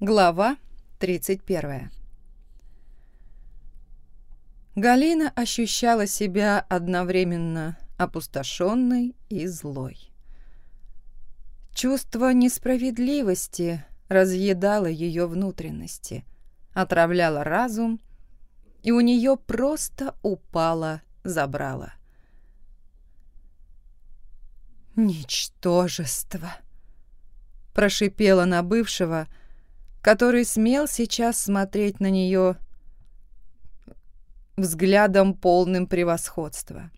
Глава 31 Галина ощущала себя одновременно опустошенной и злой. Чувство несправедливости разъедало ее внутренности, отравляло разум, и у нее просто упало забрало. «Ничтожество!» — прошипела на бывшего, который смел сейчас смотреть на нее взглядом полным превосходства.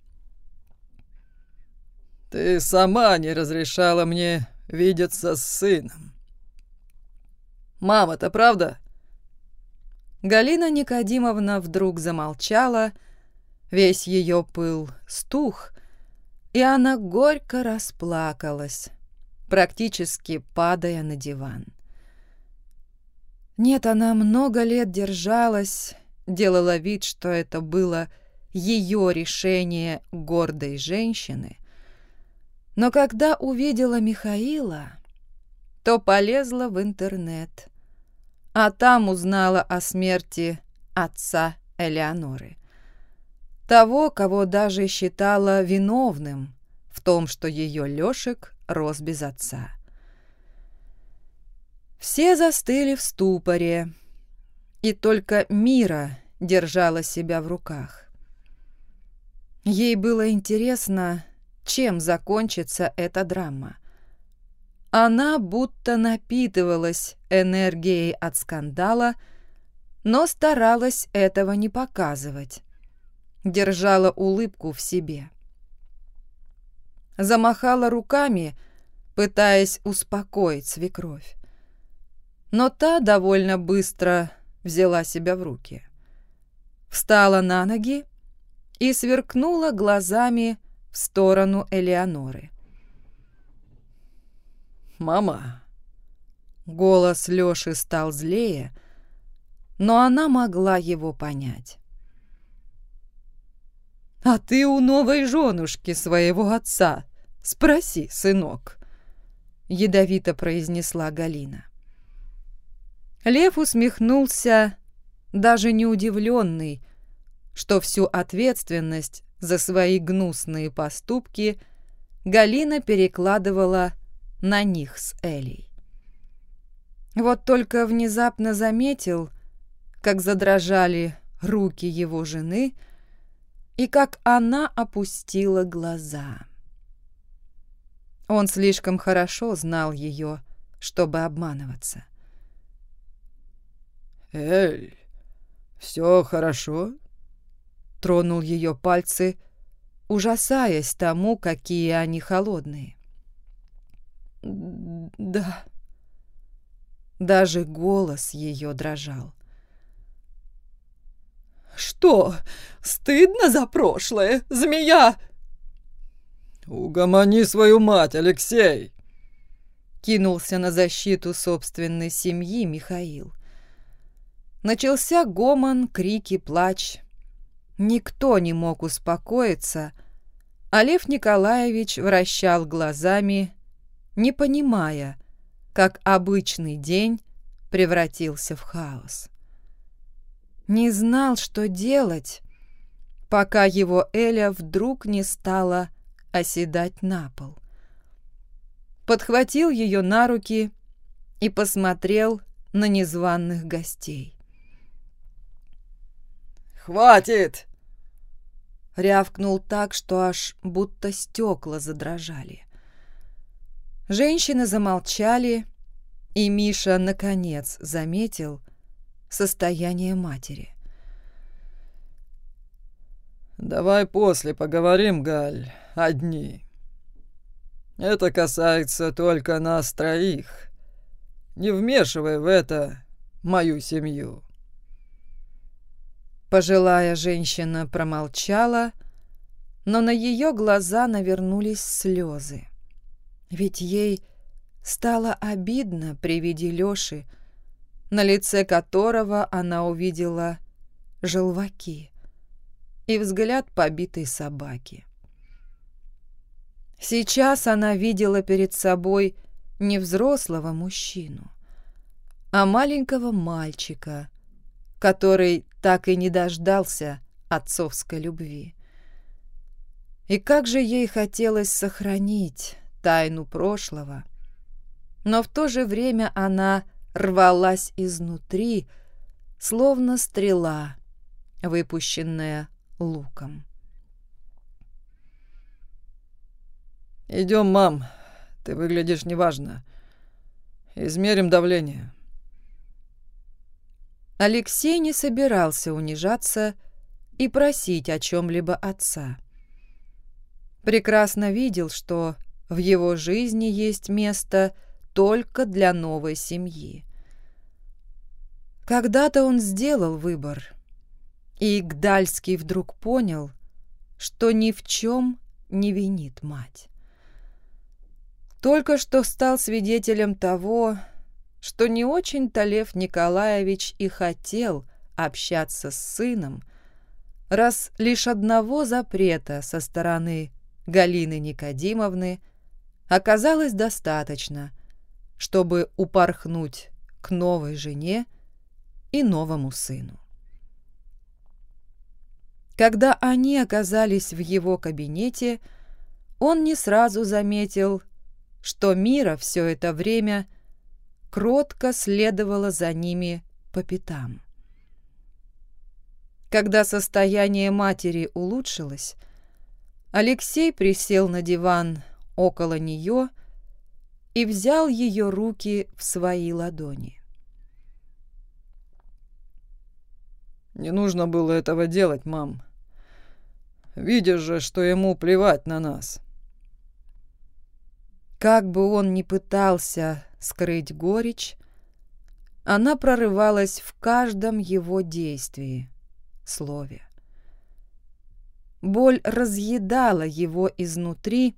«Ты сама не разрешала мне видеться с сыном. Мама-то правда?» Галина Никодимовна вдруг замолчала, весь ее пыл стух, и она горько расплакалась, практически падая на диван. Нет, она много лет держалась, делала вид, что это было ее решение гордой женщины, но когда увидела Михаила, то полезла в интернет, а там узнала о смерти отца Элеоноры того, кого даже считала виновным в том, что ее Лешек рос без отца. Все застыли в ступоре, и только Мира держала себя в руках. Ей было интересно, чем закончится эта драма. Она будто напитывалась энергией от скандала, но старалась этого не показывать держала улыбку в себе. Замахала руками, пытаясь успокоить свекровь. Но та довольно быстро взяла себя в руки. Встала на ноги и сверкнула глазами в сторону Элеоноры. «Мама!» Голос Лёши стал злее, но она могла его понять. А ты у новой женушки своего отца спроси, сынок, ядовито произнесла Галина. Лев усмехнулся, даже не удивленный, что всю ответственность за свои гнусные поступки Галина перекладывала на них с Элей. Вот только внезапно заметил, как задрожали руки его жены, и как она опустила глаза. Он слишком хорошо знал ее, чтобы обманываться. «Эль, все хорошо?» Тронул ее пальцы, ужасаясь тому, какие они холодные. «Да». Даже голос ее дрожал. «Что, стыдно за прошлое, змея?» «Угомони свою мать, Алексей!» Кинулся на защиту собственной семьи Михаил. Начался гомон, крики, плач. Никто не мог успокоиться, а Лев Николаевич вращал глазами, не понимая, как обычный день превратился в хаос не знал, что делать, пока его Эля вдруг не стала оседать на пол. Подхватил ее на руки и посмотрел на незваных гостей. «Хватит!» Рявкнул так, что аж будто стекла задрожали. Женщины замолчали, и Миша наконец заметил, состояние матери. «Давай после поговорим, Галь, одни. Это касается только нас троих. Не вмешивай в это мою семью». Пожилая женщина промолчала, но на ее глаза навернулись слезы. Ведь ей стало обидно при виде Лёши, на лице которого она увидела желваки и взгляд побитой собаки. Сейчас она видела перед собой не взрослого мужчину, а маленького мальчика, который так и не дождался отцовской любви. И как же ей хотелось сохранить тайну прошлого, но в то же время она рвалась изнутри, словно стрела, выпущенная луком. «Идем, мам, ты выглядишь неважно. Измерим давление». Алексей не собирался унижаться и просить о чем-либо отца. Прекрасно видел, что в его жизни есть место только для новой семьи. Когда-то он сделал выбор, и Гдальский вдруг понял, что ни в чем не винит мать. Только что стал свидетелем того, что не очень-то Лев Николаевич и хотел общаться с сыном, раз лишь одного запрета со стороны Галины Никодимовны оказалось достаточно, чтобы упорхнуть к новой жене и новому сыну. Когда они оказались в его кабинете, он не сразу заметил, что Мира все это время кротко следовала за ними по пятам. Когда состояние матери улучшилось, Алексей присел на диван около нее и взял ее руки в свои ладони. «Не нужно было этого делать, мам. Видишь же, что ему плевать на нас». Как бы он ни пытался скрыть горечь, она прорывалась в каждом его действии, слове. Боль разъедала его изнутри,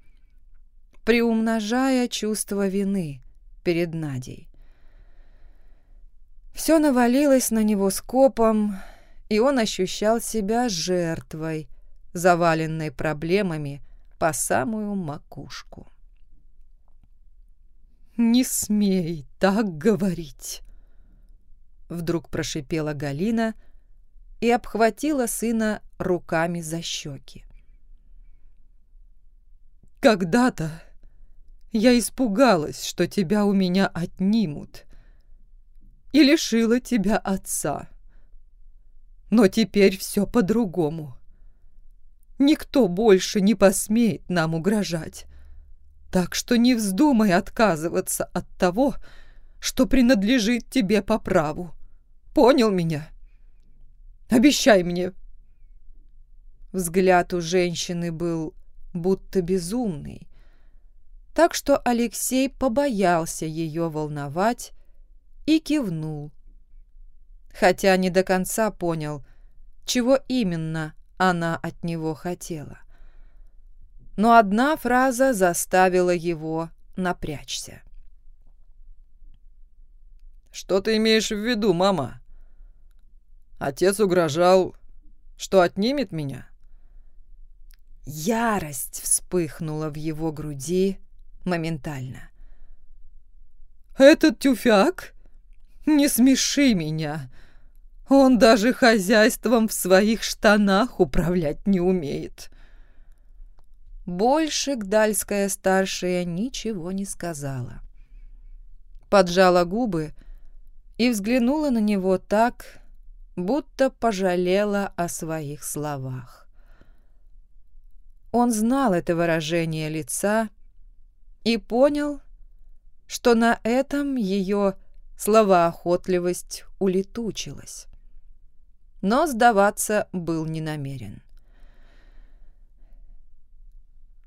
приумножая чувство вины перед Надей. Все навалилось на него скопом, и он ощущал себя жертвой, заваленной проблемами по самую макушку. «Не смей так говорить!» Вдруг прошипела Галина и обхватила сына руками за щеки. «Когда-то я испугалась, что тебя у меня отнимут, и лишила тебя отца. Но теперь все по-другому. Никто больше не посмеет нам угрожать. Так что не вздумай отказываться от того, что принадлежит тебе по праву. Понял меня? Обещай мне. Взгляд у женщины был будто безумный, так что Алексей побоялся ее волновать и кивнул, хотя не до конца понял, чего именно она от него хотела но одна фраза заставила его напрячься. «Что ты имеешь в виду, мама? Отец угрожал, что отнимет меня?» Ярость вспыхнула в его груди моментально. «Этот тюфяк? Не смеши меня. Он даже хозяйством в своих штанах управлять не умеет». Больше Гдальская старшая ничего не сказала. Поджала губы и взглянула на него так, будто пожалела о своих словах. Он знал это выражение лица и понял, что на этом ее словоохотливость улетучилась. Но сдаваться был не намерен.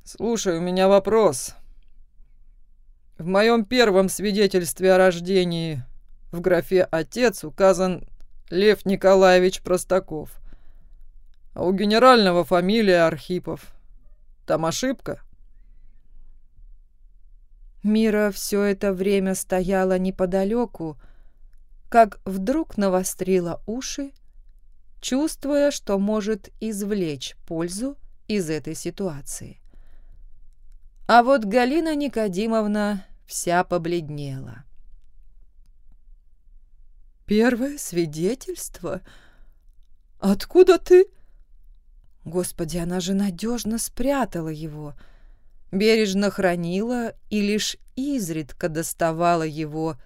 «Слушай, у меня вопрос. В моем первом свидетельстве о рождении в графе «Отец» указан Лев Николаевич Простаков, а у генерального фамилия Архипов. Там ошибка?» Мира все это время стояла неподалеку, как вдруг навострила уши, чувствуя, что может извлечь пользу из этой ситуации. А вот Галина Никодимовна вся побледнела. первое свидетельство? Откуда ты?» Господи, она же надежно спрятала его, бережно хранила и лишь изредка доставала его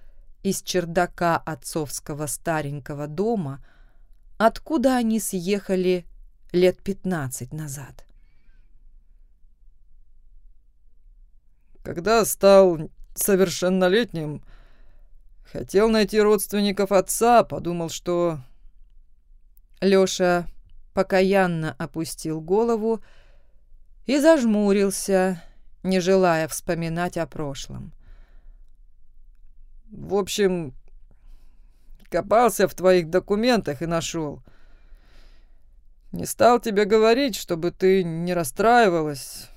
из чердака отцовского старенького дома, откуда они съехали лет пятнадцать назад. Когда стал совершеннолетним, хотел найти родственников отца, подумал, что... Лёша покаянно опустил голову и зажмурился, не желая вспоминать о прошлом. В общем, копался в твоих документах и нашел. Не стал тебе говорить, чтобы ты не расстраивалась.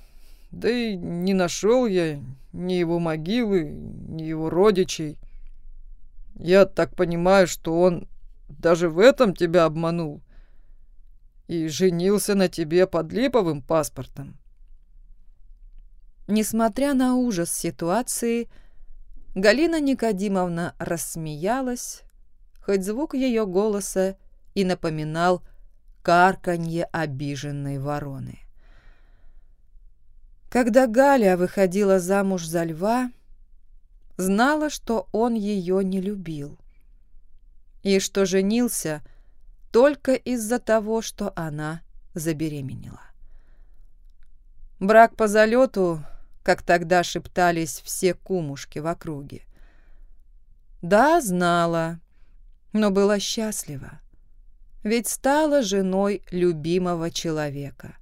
Да и не нашел я ни его могилы, ни его родичей. Я так понимаю, что он даже в этом тебя обманул и женился на тебе под липовым паспортом. Несмотря на ужас ситуации, Галина Никодимовна рассмеялась, хоть звук ее голоса и напоминал карканье обиженной вороны. Когда Галя выходила замуж за льва, знала, что он ее не любил и что женился только из-за того, что она забеременела. Брак по залету, как тогда шептались все кумушки в округе. Да, знала, но была счастлива, ведь стала женой любимого человека.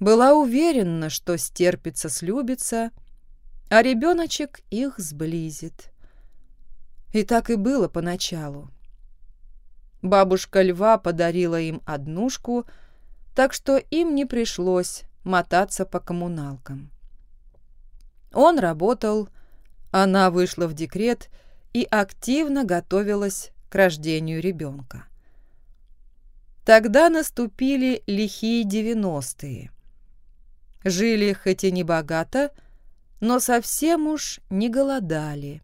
Была уверена, что стерпится, слюбится, а ребеночек их сблизит. И так и было поначалу. Бабушка льва подарила им однушку, так что им не пришлось мотаться по коммуналкам. Он работал, она вышла в декрет и активно готовилась к рождению ребенка. Тогда наступили лихие девяностые. Жили хоть и не богато, но совсем уж не голодали.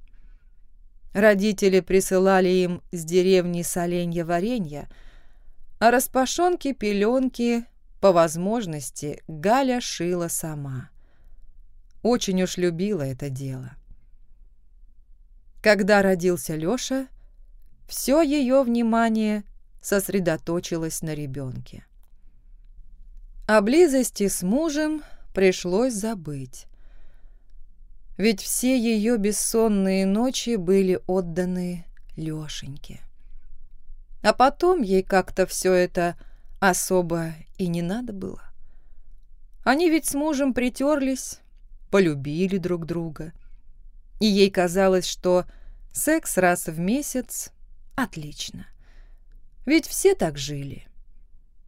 Родители присылали им с деревни соленья варенья, а распашонки-пеленки, по возможности, Галя шила сама. Очень уж любила это дело. Когда родился Лёша, все ее внимание сосредоточилось на ребенке. О близости с мужем пришлось забыть ведь все ее бессонные ночи были отданы Лешеньке. А потом ей как-то все это особо и не надо было. Они ведь с мужем притерлись, полюбили друг друга. И ей казалось, что секс раз в месяц — отлично. Ведь все так жили.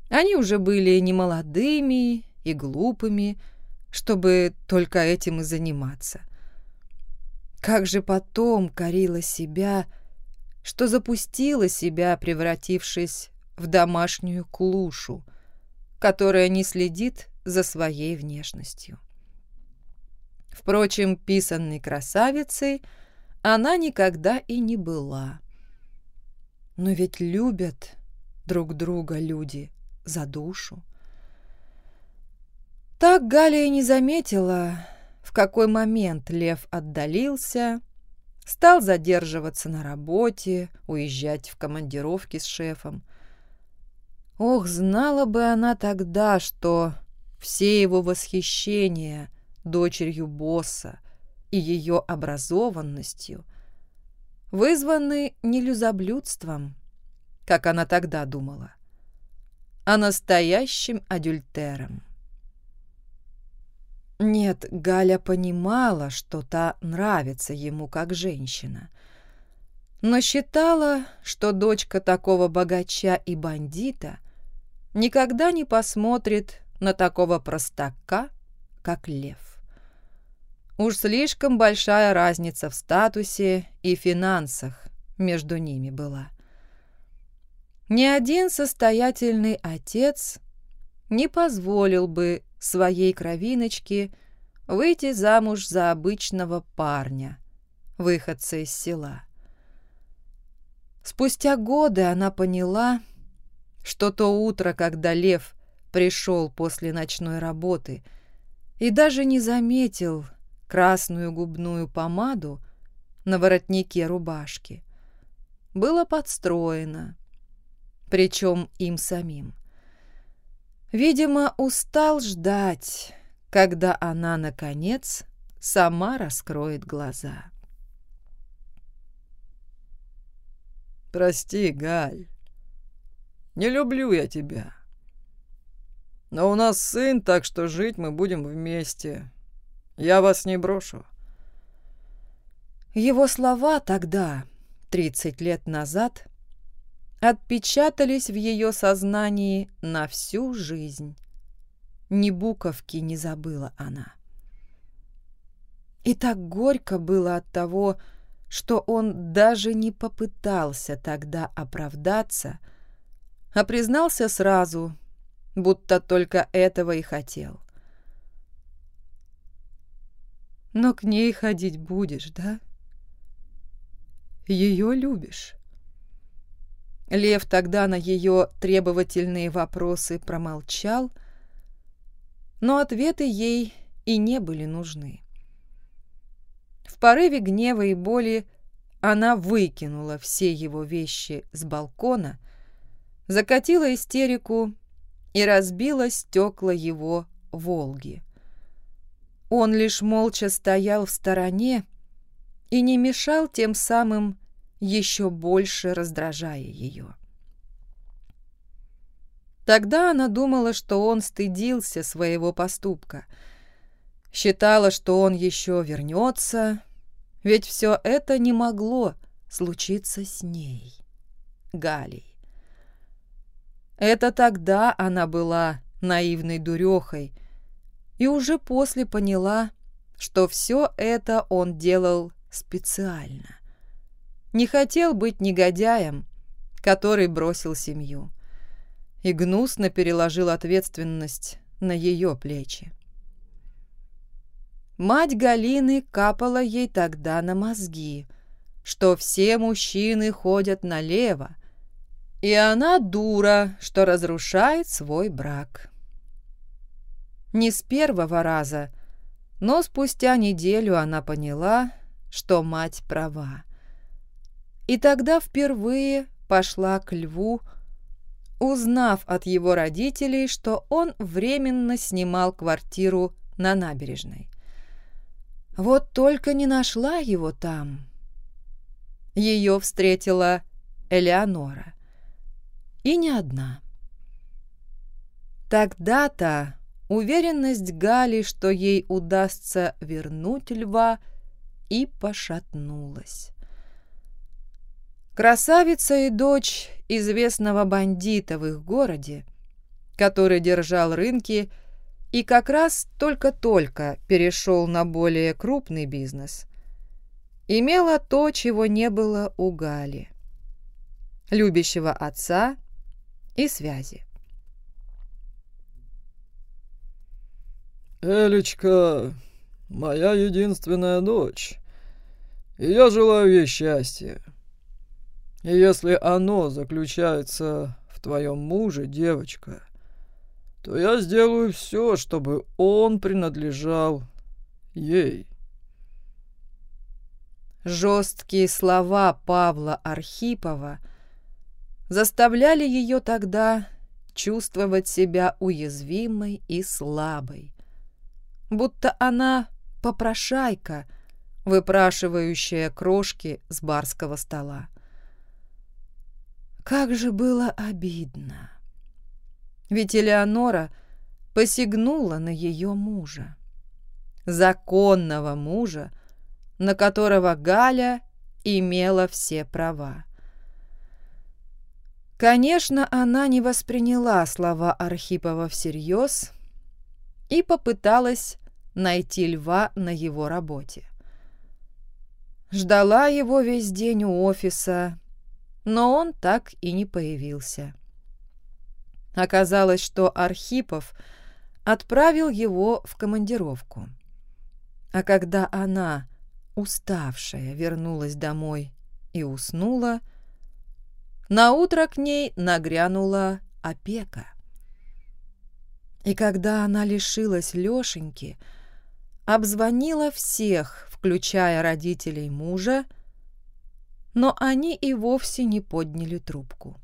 Они уже были не молодыми и глупыми, чтобы только этим и заниматься. Как же потом корила себя, что запустила себя, превратившись в домашнюю клушу, которая не следит за своей внешностью. Впрочем, писанной красавицей она никогда и не была. Но ведь любят друг друга люди за душу. Так Галя и не заметила, в какой момент Лев отдалился, стал задерживаться на работе, уезжать в командировки с шефом. Ох, знала бы она тогда, что все его восхищения дочерью босса и ее образованностью вызваны не люзоблюдством, как она тогда думала, а настоящим адюльтером. Нет, Галя понимала, что та нравится ему как женщина, но считала, что дочка такого богача и бандита никогда не посмотрит на такого простака, как Лев. Уж слишком большая разница в статусе и финансах между ними была. Ни один состоятельный отец не позволил бы своей кровиночки выйти замуж за обычного парня, выходца из села. Спустя годы она поняла, что то утро, когда Лев пришел после ночной работы и даже не заметил красную губную помаду на воротнике рубашки, было подстроено, причем им самим. Видимо, устал ждать, когда она, наконец, сама раскроет глаза. «Прости, Галь, не люблю я тебя. Но у нас сын, так что жить мы будем вместе. Я вас не брошу». Его слова тогда, тридцать лет назад, отпечатались в ее сознании на всю жизнь. Ни буковки не забыла она. И так горько было от того, что он даже не попытался тогда оправдаться, а признался сразу, будто только этого и хотел. Но к ней ходить будешь, да? Ее любишь? Лев тогда на ее требовательные вопросы промолчал, но ответы ей и не были нужны. В порыве гнева и боли она выкинула все его вещи с балкона, закатила истерику и разбила стекла его «Волги». Он лишь молча стоял в стороне и не мешал тем самым еще больше раздражая ее. Тогда она думала, что он стыдился своего поступка, считала, что он еще вернется, ведь все это не могло случиться с ней, Галей. Это тогда она была наивной дурехой и уже после поняла, что все это он делал специально. Не хотел быть негодяем, который бросил семью. И гнусно переложил ответственность на ее плечи. Мать Галины капала ей тогда на мозги, что все мужчины ходят налево, и она дура, что разрушает свой брак. Не с первого раза, но спустя неделю она поняла, что мать права. И тогда впервые пошла к льву, узнав от его родителей, что он временно снимал квартиру на набережной. Вот только не нашла его там. Ее встретила Элеонора. И не одна. Тогда-то уверенность Гали, что ей удастся вернуть льва, и пошатнулась. Красавица и дочь известного бандита в их городе, который держал рынки и как раз только-только перешел на более крупный бизнес, имела то, чего не было у Гали – любящего отца и связи. «Элечка, моя единственная дочь, и я желаю ей счастья. Если оно заключается в твоем муже, девочка, то я сделаю все, чтобы он принадлежал ей. Жесткие слова Павла Архипова заставляли ее тогда чувствовать себя уязвимой и слабой, будто она попрошайка, выпрашивающая крошки с барского стола. Как же было обидно! Ведь Элеонора посягнула на ее мужа. Законного мужа, на которого Галя имела все права. Конечно, она не восприняла слова Архипова всерьез и попыталась найти льва на его работе. Ждала его весь день у офиса, но он так и не появился. Оказалось, что Архипов отправил его в командировку. А когда она, уставшая, вернулась домой и уснула, наутро к ней нагрянула опека. И когда она лишилась Лешеньки, обзвонила всех, включая родителей мужа, но они и вовсе не подняли трубку.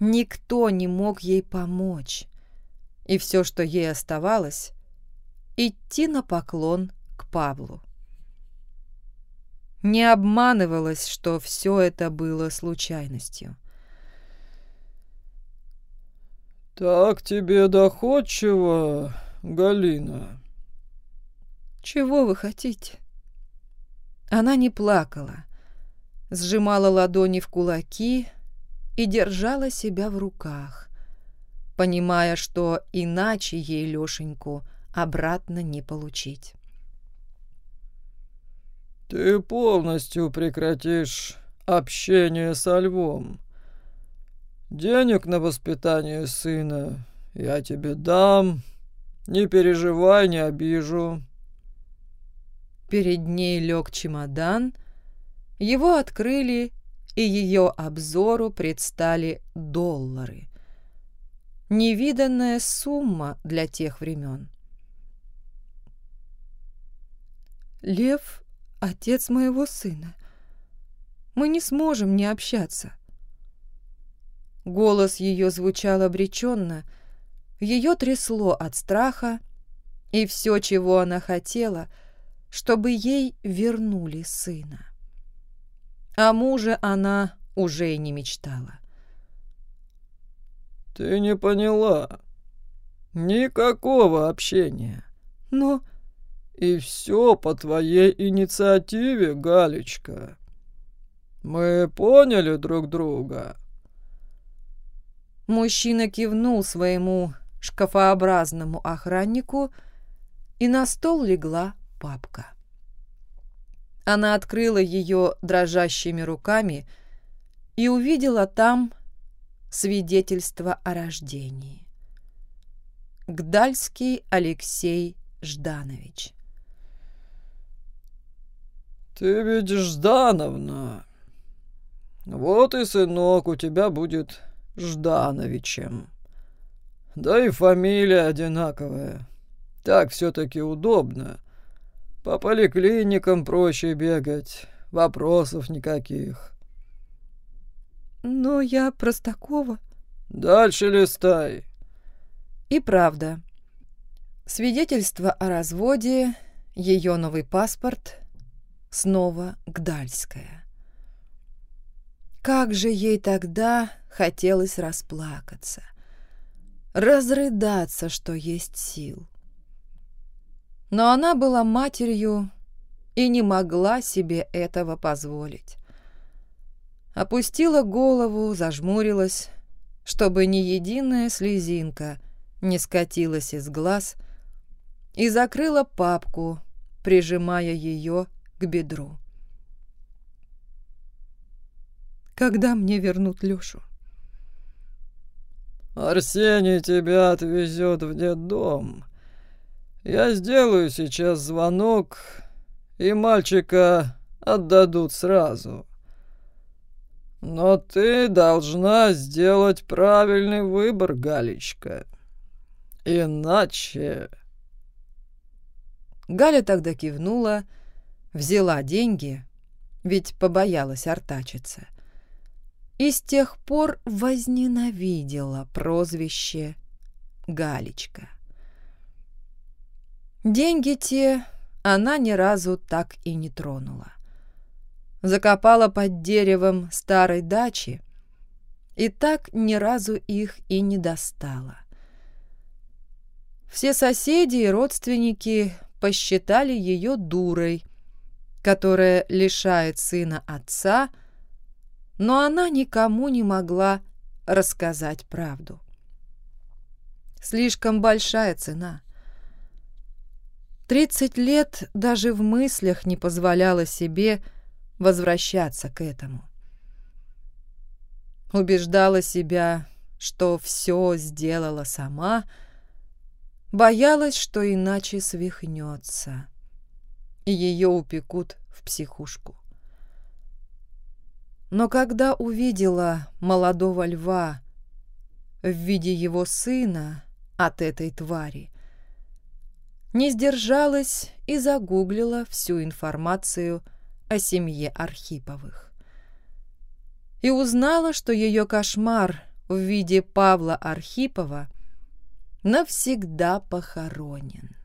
Никто не мог ей помочь, и все, что ей оставалось, идти на поклон к Павлу. Не обманывалась, что все это было случайностью. «Так тебе доходчиво, Галина?» «Чего вы хотите?» Она не плакала, сжимала ладони в кулаки и держала себя в руках, понимая, что иначе ей Лешеньку обратно не получить. «Ты полностью прекратишь общение со львом. Денег на воспитание сына я тебе дам. Не переживай, не обижу». Перед ней лег чемодан, его открыли, и ее обзору предстали доллары. Невиданная сумма для тех времен. «Лев — отец моего сына. Мы не сможем не общаться». Голос ее звучал обреченно, ее трясло от страха, и все, чего она хотела, чтобы ей вернули сына. О муже она уже и не мечтала. «Ты не поняла. Никакого общения. Но и все по твоей инициативе, Галечка. Мы поняли друг друга. Мужчина кивнул своему шкафообразному охраннику, и на стол легла папка. Она открыла ее дрожащими руками и увидела там свидетельство о рождении. Гдальский Алексей Жданович. «Ты ведь Ждановна. Вот и сынок у тебя будет Ждановичем. Да и фамилия одинаковая. Так все-таки удобно. По поликлиникам проще бегать, вопросов никаких». «Но я Простакова». «Дальше листай». И правда. Свидетельство о разводе, ее новый паспорт, снова Гдальская. Как же ей тогда хотелось расплакаться, разрыдаться, что есть сил. Но она была матерью и не могла себе этого позволить. Опустила голову, зажмурилась, чтобы ни единая слезинка не скатилась из глаз, и закрыла папку, прижимая ее к бедру. Когда мне вернут Лёшу? Арсений тебя отвезет в детдом. Я сделаю сейчас звонок, и мальчика отдадут сразу. Но ты должна сделать правильный выбор, Галечка. Иначе... Галя тогда кивнула, взяла деньги, ведь побоялась артачиться. И с тех пор возненавидела прозвище Галечка. Деньги те она ни разу так и не тронула. Закопала под деревом старой дачи и так ни разу их и не достала. Все соседи и родственники посчитали ее дурой, которая лишает сына отца, но она никому не могла рассказать правду. Слишком большая цена. Тридцать лет даже в мыслях не позволяла себе возвращаться к этому. Убеждала себя, что все сделала сама — Боялась, что иначе свихнется, и ее упекут в психушку. Но когда увидела молодого льва в виде его сына от этой твари, не сдержалась и загуглила всю информацию о семье Архиповых. И узнала, что ее кошмар в виде Павла Архипова навсегда похоронен.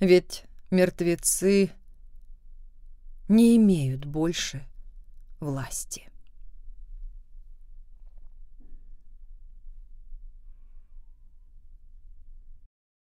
Ведь мертвецы не имеют больше власти.